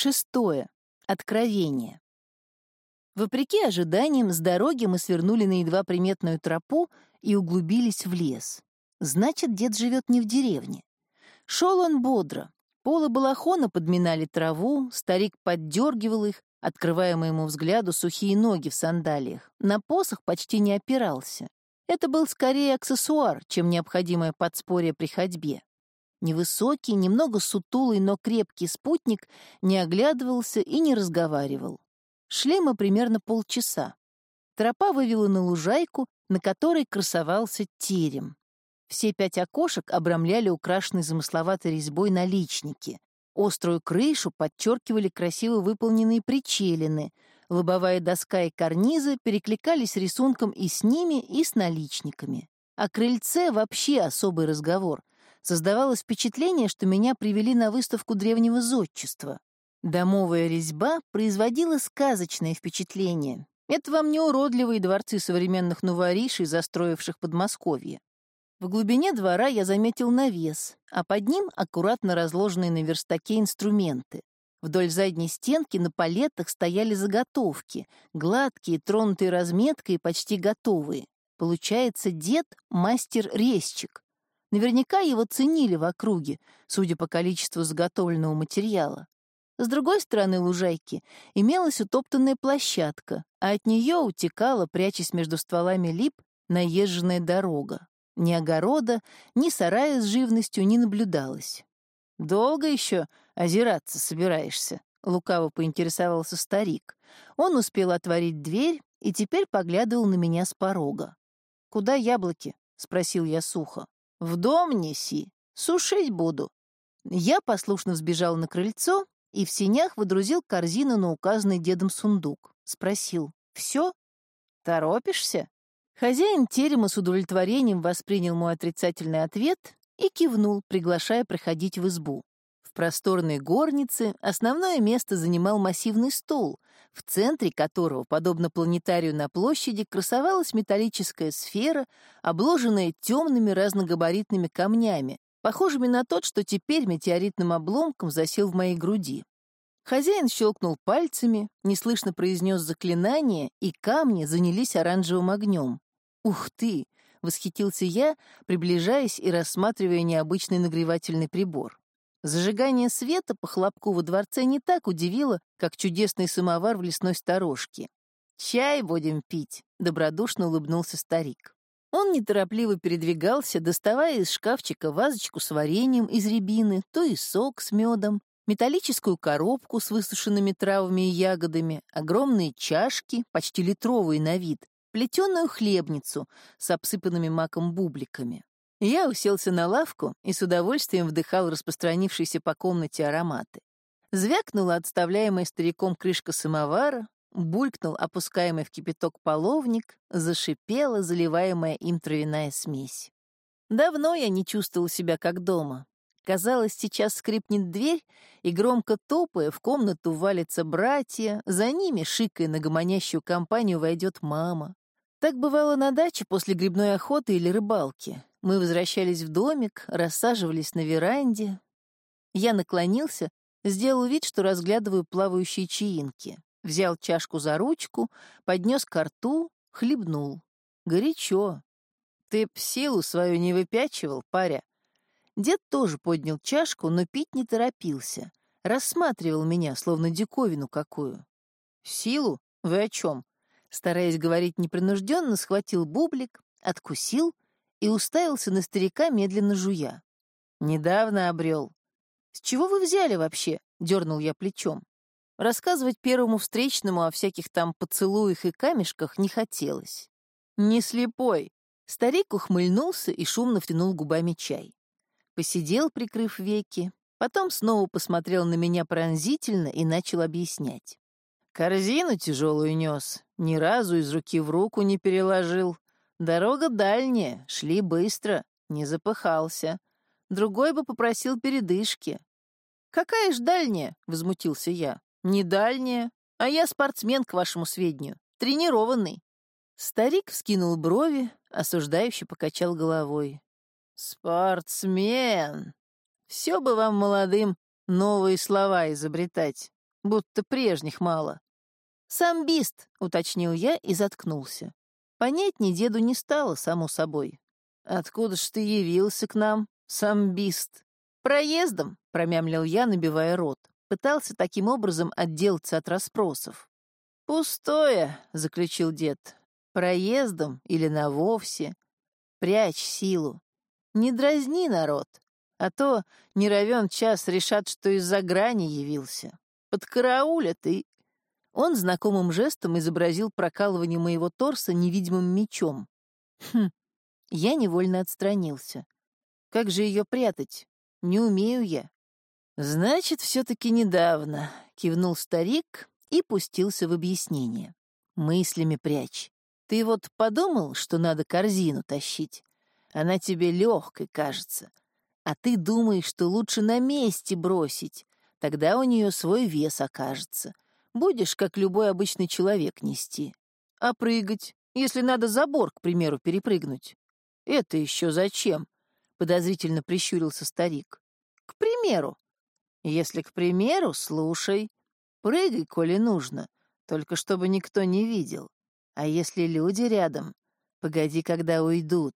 Шестое. Откровение. Вопреки ожиданиям, с дороги мы свернули на едва приметную тропу и углубились в лес. Значит, дед живет не в деревне. Шел он бодро. Полы балахона подминали траву, старик поддергивал их, открывая моему взгляду сухие ноги в сандалиях. На посох почти не опирался. Это был скорее аксессуар, чем необходимое подспорье при ходьбе. Невысокий, немного сутулый, но крепкий спутник не оглядывался и не разговаривал. Шли мы примерно полчаса. Тропа вывела на лужайку, на которой красовался терем. Все пять окошек обрамляли украшенной замысловатой резьбой наличники. Острую крышу подчеркивали красиво выполненные причелины. Лобовая доска и карнизы перекликались рисунком и с ними, и с наличниками. О крыльце вообще особый разговор. Создавалось впечатление, что меня привели на выставку древнего зодчества. Домовая резьба производила сказочное впечатление. Это вам не уродливые дворцы современных новоришей, застроивших Подмосковье. В глубине двора я заметил навес, а под ним аккуратно разложенные на верстаке инструменты. Вдоль задней стенки на палетах стояли заготовки, гладкие, тронутые разметкой и почти готовые. Получается, дед — мастер-резчик. Наверняка его ценили в округе, судя по количеству заготовленного материала. С другой стороны лужайки имелась утоптанная площадка, а от нее утекала, прячась между стволами лип, наезженная дорога. Ни огорода, ни сарая с живностью не наблюдалось. «Долго еще озираться собираешься?» — лукаво поинтересовался старик. Он успел отворить дверь и теперь поглядывал на меня с порога. «Куда яблоки?» — спросил я сухо. «В дом неси, сушить буду». Я послушно взбежал на крыльцо и в сенях выдрузил корзину на указанный дедом сундук. Спросил, «Все? Торопишься?» Хозяин терема с удовлетворением воспринял мой отрицательный ответ и кивнул, приглашая проходить в избу. В просторной горнице основное место занимал массивный стол, в центре которого, подобно планетарию на площади, красовалась металлическая сфера, обложенная темными разногабаритными камнями, похожими на тот, что теперь метеоритным обломком засел в моей груди. Хозяин щелкнул пальцами, неслышно произнес заклинание, и камни занялись оранжевым огнем. «Ух ты!» — восхитился я, приближаясь и рассматривая необычный нагревательный прибор. Зажигание света по хлопку во дворце не так удивило, как чудесный самовар в лесной сторожке. «Чай будем пить», — добродушно улыбнулся старик. Он неторопливо передвигался, доставая из шкафчика вазочку с вареньем из рябины, то и сок с медом, металлическую коробку с высушенными травами и ягодами, огромные чашки, почти литровые на вид, плетеную хлебницу с обсыпанными маком бубликами. Я уселся на лавку и с удовольствием вдыхал распространившиеся по комнате ароматы. Звякнула отставляемая стариком крышка самовара, булькнул опускаемый в кипяток половник, зашипела заливаемая им травяная смесь. Давно я не чувствовал себя как дома. Казалось, сейчас скрипнет дверь, и громко топая в комнату валятся братья, за ними, шикая на гомонящую компанию, войдет мама. Так бывало на даче после грибной охоты или рыбалки. Мы возвращались в домик, рассаживались на веранде. Я наклонился, сделал вид, что разглядываю плавающие чаинки. Взял чашку за ручку, поднес ко рту, хлебнул. Горячо. Ты б силу свою не выпячивал, паря. Дед тоже поднял чашку, но пить не торопился. Рассматривал меня, словно диковину какую. «Силу? Вы о чем? стараясь говорить непринужденно, схватил бублик, откусил и уставился на старика, медленно жуя. «Недавно обрел». «С чего вы взяли вообще?» — дернул я плечом. Рассказывать первому встречному о всяких там поцелуях и камешках не хотелось. «Не слепой». Старик ухмыльнулся и шумно втянул губами чай. Посидел, прикрыв веки, потом снова посмотрел на меня пронзительно и начал объяснять. Корзину тяжелую нес, ни разу из руки в руку не переложил. Дорога дальняя, шли быстро, не запыхался. Другой бы попросил передышки. «Какая ж дальняя?» — возмутился я. «Не дальняя, а я спортсмен, к вашему сведению, тренированный». Старик вскинул брови, осуждающе покачал головой. «Спортсмен! Все бы вам, молодым, новые слова изобретать. будто прежних мало. «Сам бист», — уточнил я и заткнулся. Понятней деду не стало, само собой. «Откуда ж ты явился к нам, сам бист?» «Проездом», — промямлил я, набивая рот. Пытался таким образом отделаться от расспросов. «Пустое», — заключил дед. «Проездом или на вовсе. Прячь силу. Не дразни народ, а то не час решат, что из-за грани явился. Подкараулят и...» Он знакомым жестом изобразил прокалывание моего торса невидимым мечом. Хм, я невольно отстранился. Как же ее прятать? Не умею я. Значит, все-таки недавно, кивнул старик и пустился в объяснение. Мыслями прячь. Ты вот подумал, что надо корзину тащить? Она тебе легкой кажется. А ты думаешь, что лучше на месте бросить. Тогда у нее свой вес окажется. Будешь, как любой обычный человек, нести. А прыгать, если надо забор, к примеру, перепрыгнуть? Это еще зачем? Подозрительно прищурился старик. К примеру. Если к примеру, слушай. Прыгай, коли нужно, только чтобы никто не видел. А если люди рядом, погоди, когда уйдут.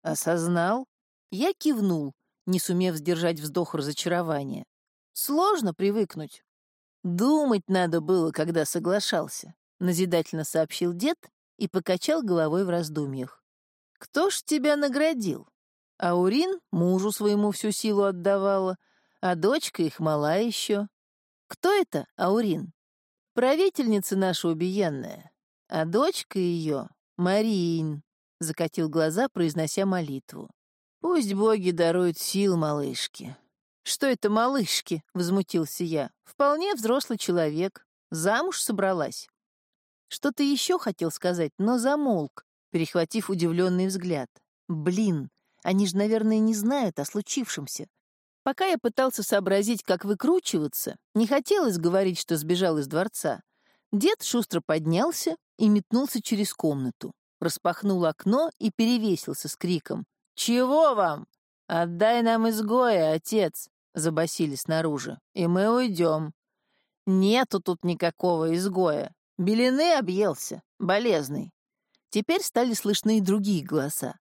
Осознал? Я кивнул, не сумев сдержать вздох разочарования. Сложно привыкнуть. Думать надо было, когда соглашался, назидательно сообщил дед и покачал головой в раздумьях. Кто ж тебя наградил? Аурин мужу своему всю силу отдавала, а дочка их мала еще. Кто это, Аурин? Правительница наша убиенная, а дочка ее — Мариин, — закатил глаза, произнося молитву. Пусть боги даруют сил малышке. Что это малышки? — возмутился я. Вполне взрослый человек. Замуж собралась. Что-то еще хотел сказать, но замолк, перехватив удивленный взгляд. Блин, они же, наверное, не знают о случившемся. Пока я пытался сообразить, как выкручиваться, не хотелось говорить, что сбежал из дворца. Дед шустро поднялся и метнулся через комнату, распахнул окно и перевесился с криком. «Чего вам? Отдай нам изгоя, отец!» — забасили снаружи. «И мы уйдем». «Нету тут никакого изгоя. Белины объелся, болезный». Теперь стали слышны и другие голоса.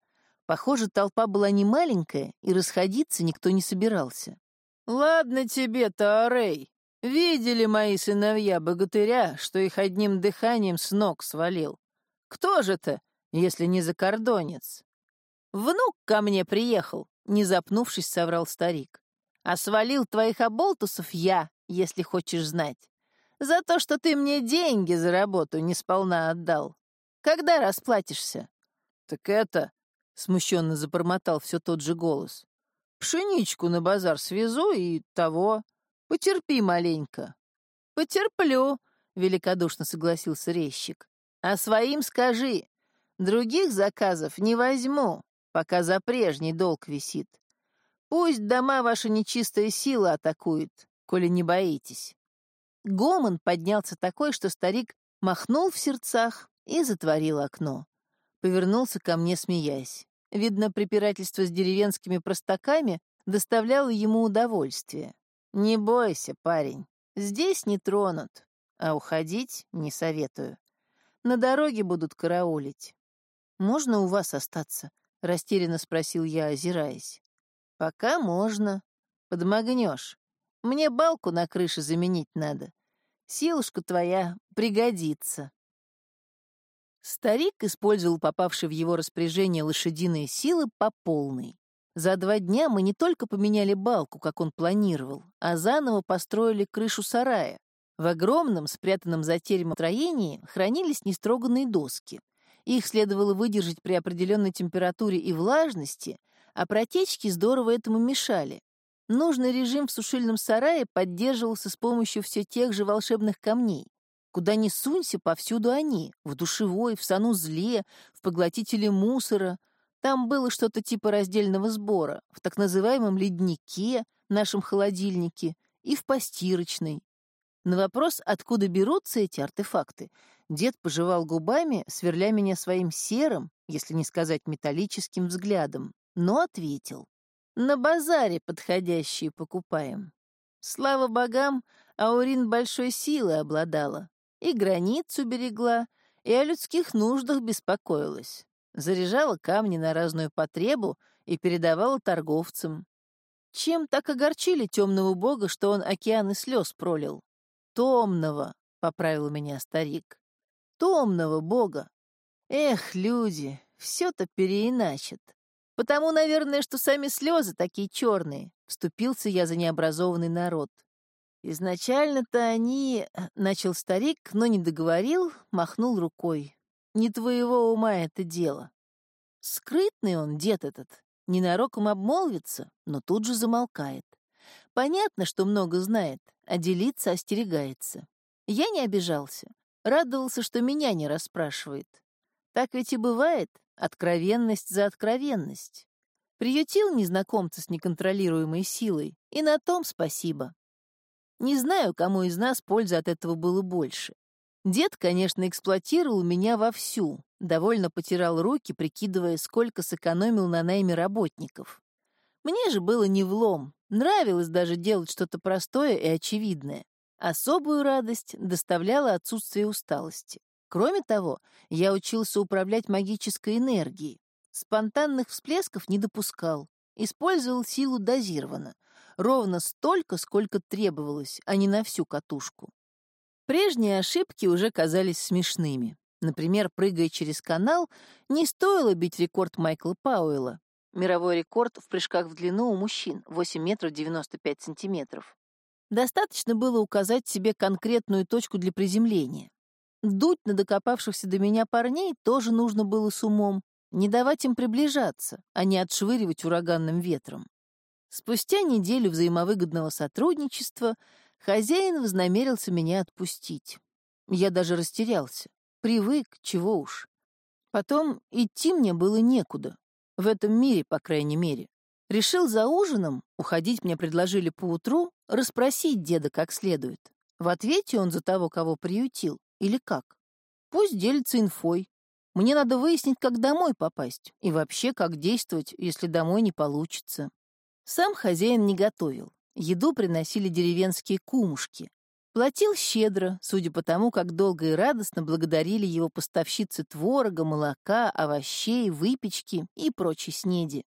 Похоже, толпа была не маленькая, и расходиться никто не собирался. «Ладно тебе, Таарей. Видели мои сыновья богатыря, что их одним дыханием с ног свалил. Кто же это, если не закордонец?» «Внук ко мне приехал», — не запнувшись, соврал старик. «А свалил твоих оболтусов я, если хочешь знать. За то, что ты мне деньги за работу не сполна отдал. Когда расплатишься?» «Так это...» — смущенно забормотал все тот же голос. «Пшеничку на базар свезу и того. Потерпи маленько». «Потерплю», — великодушно согласился резчик. «А своим скажи. Других заказов не возьму, пока за прежний долг висит. Пусть дома ваша нечистая сила атакует, коли не боитесь». Гомон поднялся такой, что старик махнул в сердцах и затворил окно повернулся ко мне, смеясь. Видно, препирательство с деревенскими простаками доставляло ему удовольствие. «Не бойся, парень, здесь не тронут, а уходить не советую. На дороге будут караулить». «Можно у вас остаться?» — растерянно спросил я, озираясь. «Пока можно. Подмогнешь. Мне балку на крыше заменить надо. Силушка твоя пригодится». Старик использовал попавшие в его распоряжение лошадиные силы по полной. За два дня мы не только поменяли балку, как он планировал, а заново построили крышу сарая. В огромном, спрятанном за теремом строении хранились нестроганные доски. Их следовало выдержать при определенной температуре и влажности, а протечки здорово этому мешали. Нужный режим в сушильном сарае поддерживался с помощью все тех же волшебных камней. Куда ни сунься, повсюду они. В душевой, в санузле, в поглотителе мусора. Там было что-то типа раздельного сбора. В так называемом леднике, нашем холодильнике, и в постирочной. На вопрос, откуда берутся эти артефакты, дед пожевал губами, сверля меня своим серым, если не сказать металлическим взглядом, но ответил. «На базаре подходящие покупаем. Слава богам, Аурин большой силой обладала, и границу берегла, и о людских нуждах беспокоилась. Заряжала камни на разную потребу и передавала торговцам. Чем так огорчили темного бога, что он океаны слез пролил? Томного, — поправил меня старик. Томного бога. Эх, люди, все-то переиначат. Потому, наверное, что сами слезы такие черные. Вступился я за необразованный народ. Изначально-то они... Э, начал старик, но не договорил, махнул рукой. Не твоего ума это дело. Скрытный он, дед этот. Ненароком обмолвится, но тут же замолкает. Понятно, что много знает, а делиться остерегается. Я не обижался. Радовался, что меня не расспрашивает. Так ведь и бывает, откровенность за откровенность. Приютил незнакомца с неконтролируемой силой, и на том спасибо. Не знаю, кому из нас пользы от этого было больше. Дед, конечно, эксплуатировал меня вовсю, довольно потирал руки, прикидывая, сколько сэкономил на найме работников. Мне же было не влом, нравилось даже делать что-то простое и очевидное. Особую радость доставляло отсутствие усталости. Кроме того, я учился управлять магической энергией. Спонтанных всплесков не допускал, использовал силу дозированно, ровно столько, сколько требовалось, а не на всю катушку. Прежние ошибки уже казались смешными. Например, прыгая через канал, не стоило бить рекорд Майкла Пауэлла. Мировой рекорд в прыжках в длину у мужчин — 8 метров 95 сантиметров. Достаточно было указать себе конкретную точку для приземления. Дуть на докопавшихся до меня парней тоже нужно было с умом, не давать им приближаться, а не отшвыривать ураганным ветром. Спустя неделю взаимовыгодного сотрудничества хозяин вознамерился меня отпустить. Я даже растерялся. Привык, чего уж. Потом идти мне было некуда. В этом мире, по крайней мере. Решил за ужином, уходить мне предложили поутру, расспросить деда как следует. В ответе он за того, кого приютил, или как. Пусть делится инфой. Мне надо выяснить, как домой попасть, и вообще, как действовать, если домой не получится. Сам хозяин не готовил. Еду приносили деревенские кумушки. Платил щедро, судя по тому, как долго и радостно благодарили его поставщицы творога, молока, овощей, выпечки и прочей снеди.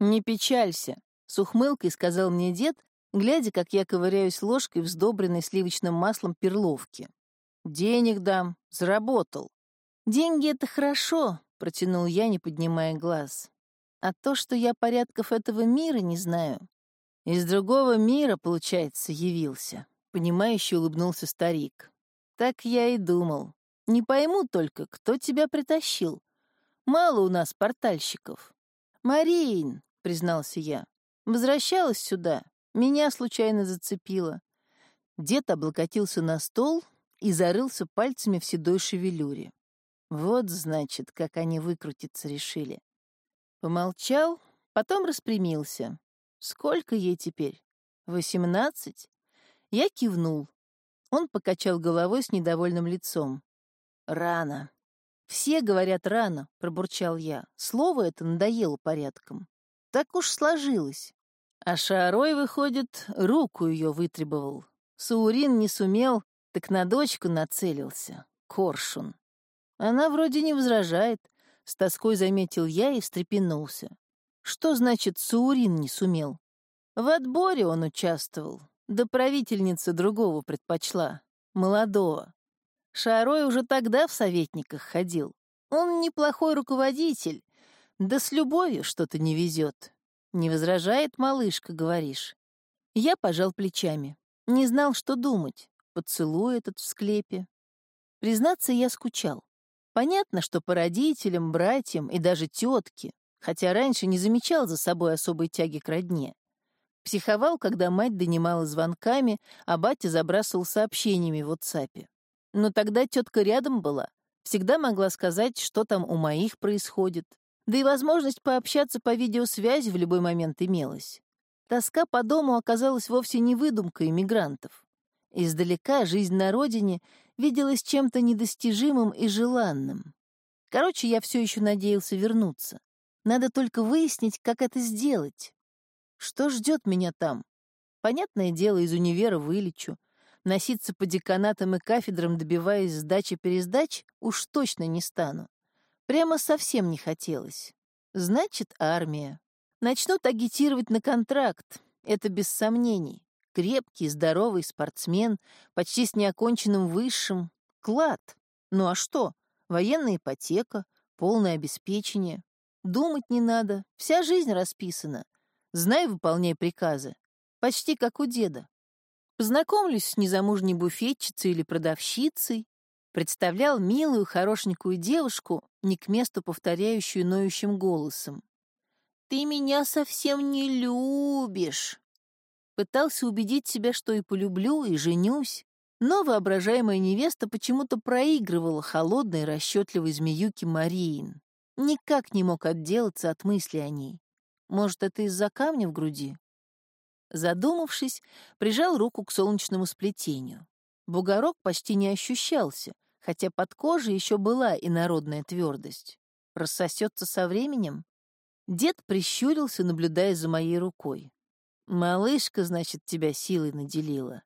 «Не печалься», — с ухмылкой сказал мне дед, глядя, как я ковыряюсь ложкой в сдобренной сливочным маслом перловки. «Денег дам, заработал». «Деньги — это хорошо», — протянул я, не поднимая глаз. А то, что я порядков этого мира не знаю, из другого мира, получается, явился. Понимающе улыбнулся старик. Так я и думал. Не пойму только, кто тебя притащил. Мало у нас портальщиков. Марин, признался я, возвращалась сюда. Меня случайно зацепило. Дед облокотился на стол и зарылся пальцами в седой шевелюре. Вот, значит, как они выкрутиться решили. Помолчал, потом распрямился. Сколько ей теперь? Восемнадцать? Я кивнул. Он покачал головой с недовольным лицом. Рано. Все говорят рано, пробурчал я. Слово это надоело порядком. Так уж сложилось. А Шарой, выходит, руку ее вытребовал. Саурин не сумел, так на дочку нацелился. Коршун. Она вроде не возражает, с тоской заметил я и встрепенулся. Что значит Саурин не сумел? В отборе он участвовал, да правительница другого предпочла, молодого. Шарой уже тогда в советниках ходил. Он неплохой руководитель, да с любовью что-то не везет. Не возражает малышка, говоришь. Я пожал плечами. Не знал, что думать. Поцелуй этот в склепе. Признаться, я скучал. Понятно, что по родителям, братьям и даже тетке, хотя раньше не замечал за собой особой тяги к родне. Психовал, когда мать донимала звонками, а батя забрасывал сообщениями в WhatsApp. Но тогда тетка рядом была, всегда могла сказать, что там у моих происходит. Да и возможность пообщаться по видеосвязи в любой момент имелась. Тоска по дому оказалась вовсе не выдумкой иммигрантов. Издалека жизнь на родине виделась чем-то недостижимым и желанным. Короче, я все еще надеялся вернуться. Надо только выяснить, как это сделать. Что ждет меня там? Понятное дело, из универа вылечу. Носиться по деканатам и кафедрам, добиваясь сдачи-пересдач, уж точно не стану. Прямо совсем не хотелось. Значит, армия. Начнут агитировать на контракт, это без сомнений. Крепкий, здоровый спортсмен, почти с неоконченным высшим. Клад. Ну а что? Военная ипотека, полное обеспечение. Думать не надо, вся жизнь расписана. Знай, выполняй приказы. Почти как у деда. Познакомлюсь с незамужней буфетчицей или продавщицей, представлял милую, хорошенькую девушку, не к месту повторяющую ноющим голосом. «Ты меня совсем не любишь!» Пытался убедить себя, что и полюблю, и женюсь, но воображаемая невеста почему-то проигрывала холодной, расчетливой змеюке Мариин. Никак не мог отделаться от мысли о ней. Может, это из-за камня в груди? Задумавшись, прижал руку к солнечному сплетению. Бугорок почти не ощущался, хотя под кожей еще была инородная твердость. Рассосется со временем? Дед прищурился, наблюдая за моей рукой. «Малышка, значит, тебя силой наделила.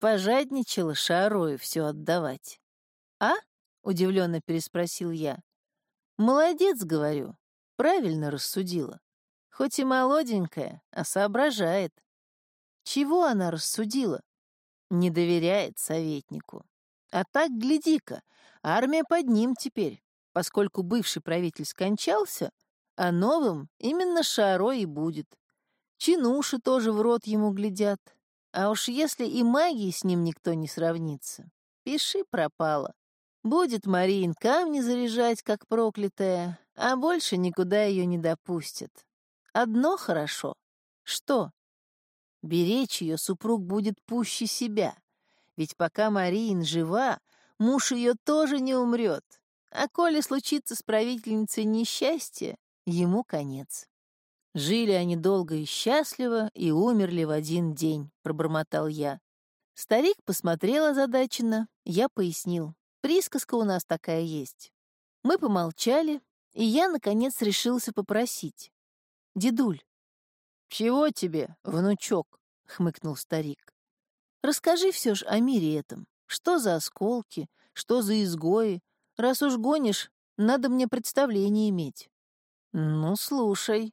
Пожадничала Шарою все отдавать». «А?» — удивленно переспросил я. «Молодец, — говорю, — правильно рассудила. Хоть и молоденькая, а соображает. Чего она рассудила? Не доверяет советнику. А так, гляди-ка, армия под ним теперь, поскольку бывший правитель скончался, а новым именно Шаро и будет. Чинуши тоже в рот ему глядят. А уж если и магии с ним никто не сравнится, пиши пропало. Будет Мариин камни заряжать, как проклятая, а больше никуда ее не допустят. Одно хорошо. Что? Беречь ее супруг будет пуще себя. Ведь пока Мариин жива, муж ее тоже не умрет. А коли случится с правительницей несчастье, ему конец. Жили они долго и счастливо и умерли в один день, пробормотал я. Старик посмотрел озадаченно, я пояснил. Присказка у нас такая есть. Мы помолчали, и я, наконец, решился попросить. «Дедуль, «Чего тебе, внучок?» — хмыкнул старик. «Расскажи все ж о мире этом. Что за осколки, что за изгои? Раз уж гонишь, надо мне представление иметь». «Ну, слушай».